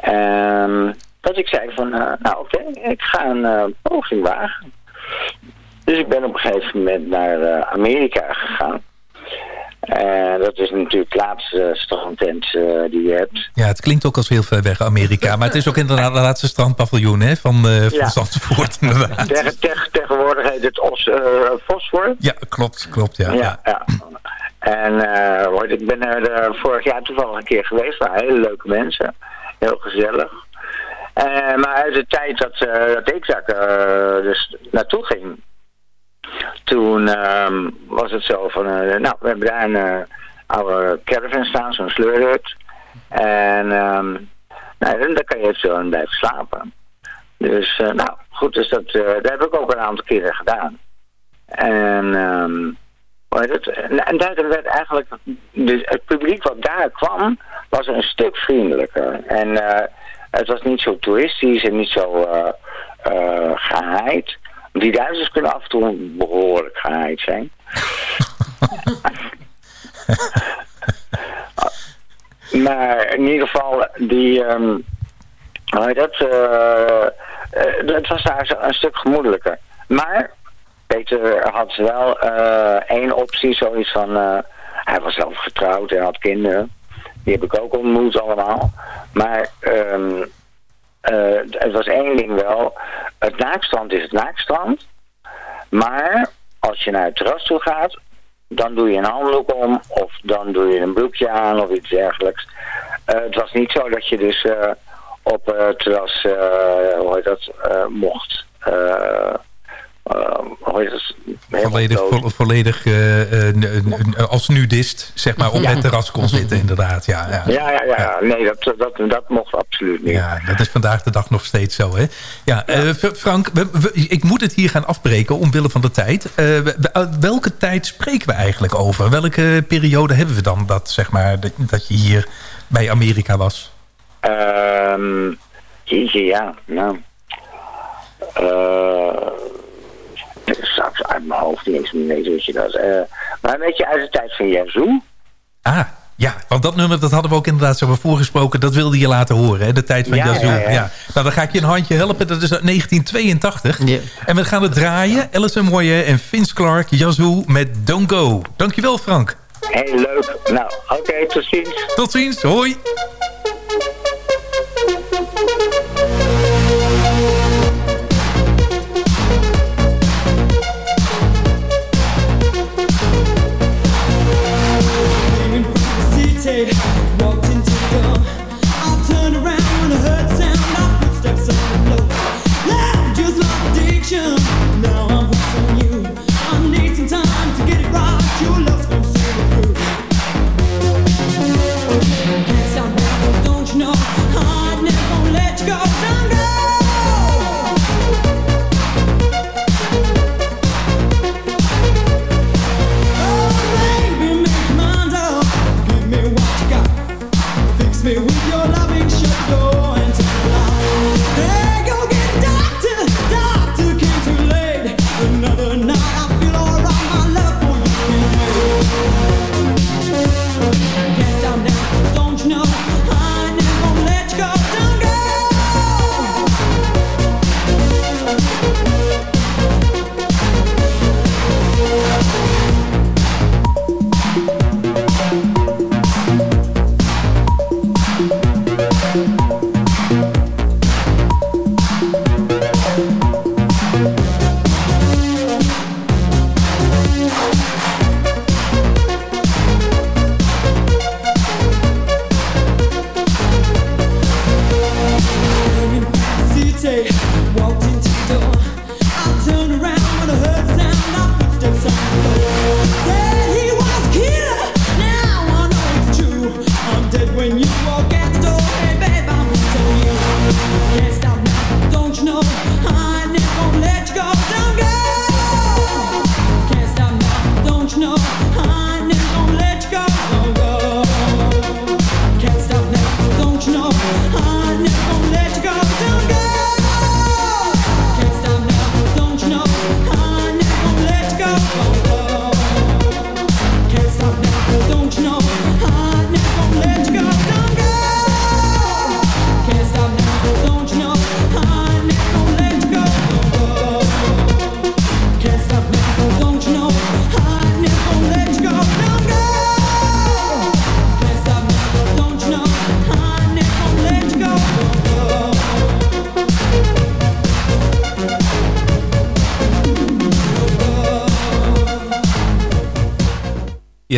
En dat ik zei van, nou oké, ik ga een poging wagen. Dus ik ben op een gegeven moment naar Amerika gegaan. En dat is natuurlijk het laatste strandtent uh, die je hebt. Ja, het klinkt ook als heel ver weg Amerika. Maar het is ook inderdaad het laatste strandpaviljoen hè, van, uh, van ja. Zandvoort. Tegen, tegenwoordig heet het Os, Fosfor. Ja, klopt, klopt. Ja, ja, ja. En ik ben er vorig jaar toevallig een keer geweest. Waar hele leuke mensen. Heel gezellig. maar uit de tijd dat, dat ik daar dus naartoe ging toen um, was het zo van, uh, nou, we hebben daar een uh, oude caravan staan, zo'n sleurhut. En um, nou, daar kan je zo aan blijven slapen. Dus, uh, nou, goed, dus dat, dat heb ik ook een aantal keren gedaan. En, um, het? en daar werd eigenlijk, dus het publiek wat daar kwam, was een stuk vriendelijker. En het was niet zo toeristisch en niet zo geheid. Die Duitsers kunnen af en toe behoorlijk gehaaid zijn. maar in ieder geval, die... Um, dat, dat was daar een stuk gemoedelijker. Maar Peter had wel uh, één optie, zoiets van... Uh, hij was zelf getrouwd en had kinderen. Die heb ik ook ontmoet allemaal. Maar um, uh, het was één ding wel. Het naakstrand is het naakstrand. Maar als je naar het terras toe gaat, dan doe je een handdoek om of dan doe je een broekje aan of iets dergelijks. Uh, het was niet zo dat je dus uh, op het terras, hoe heet dat, mocht volledig, vo volledig uh, uh, als nudist, zeg maar, op ja. het terras kon zitten, inderdaad. Ja, ja. ja, ja, ja. nee, dat, dat, dat mocht absoluut niet. Ja, dat is vandaag de dag nog steeds zo, hè? Ja, ja. Frank, we, we, ik moet het hier gaan afbreken omwille van de tijd. welke tijd spreken we eigenlijk over? Welke periode hebben we dan dat, zeg maar, dat, dat je hier bij Amerika was? Um, jeetje, ja, nou... Uh, straks uit mijn hoofd niet eens meer weet je dat. Uh, maar weet je uit de tijd van Yazoo? Ah, ja, want dat nummer dat hadden we ook inderdaad zo voorgesproken. Dat wilde je laten horen, hè? de tijd van ja, Yazoo. Ja, ja. Nou, dan ga ik je een handje helpen. Dat is 1982. En we gaan het draaien. Alison Moyer en Vince Clark, Yazoo met Don't Go. Dankjewel, Frank. Heel leuk. Nou, oké, okay, tot ziens. Tot ziens, hoi.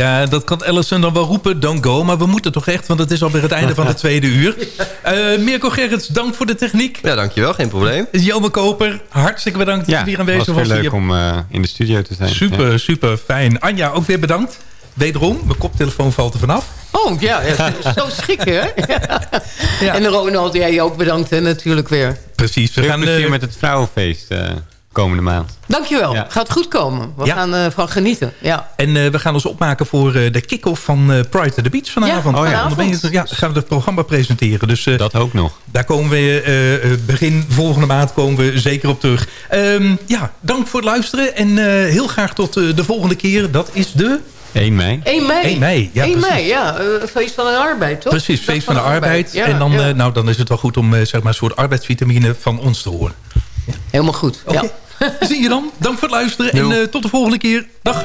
Ja, dat kan Ellison dan wel roepen, don't go. Maar we moeten toch echt, want het is alweer het einde van het tweede uur. Uh, Mirko Gerrits, dank voor de techniek. Ja, dankjewel, geen probleem. Jelme Koper, hartstikke bedankt dat ja, je weer aanwezig was. het was leuk om uh, in de studio te zijn. Super, ja. super fijn. Anja, ook weer bedankt. Wederom, mijn koptelefoon valt er vanaf. Oh ja, ja zo schikken hè. Ja. En Ronald, jij ook bedankt hè, natuurlijk weer. Precies. We gaan uh, met het vrouwenfeest uh, komende maand. Dankjewel. Ja. Gaat goed komen. We gaan uh, van genieten. Ja. En we gaan ons opmaken voor de kick-off van Pride to the Beach vanavond. Ja, oh, ja. vanavond. ja, gaan we het programma presenteren. Dus, dat ook nog. Daar komen we begin volgende maand komen we zeker op terug. Um, ja, dank voor het luisteren. En heel graag tot de volgende keer. Dat is de... 1 mei. 1 mei. 1 mei, ja 1 mei, ja. Uh, feest van de arbeid, toch? Precies, feest van, van, de arbeid. arbeid. Ja, en dan, ja. uh, nou, dan is het wel goed om uh, zeg maar, een soort arbeidsvitamine van ons te horen. Helemaal goed, okay. ja. Zie je dan. Dank voor het luisteren en tot de volgende keer. Dag.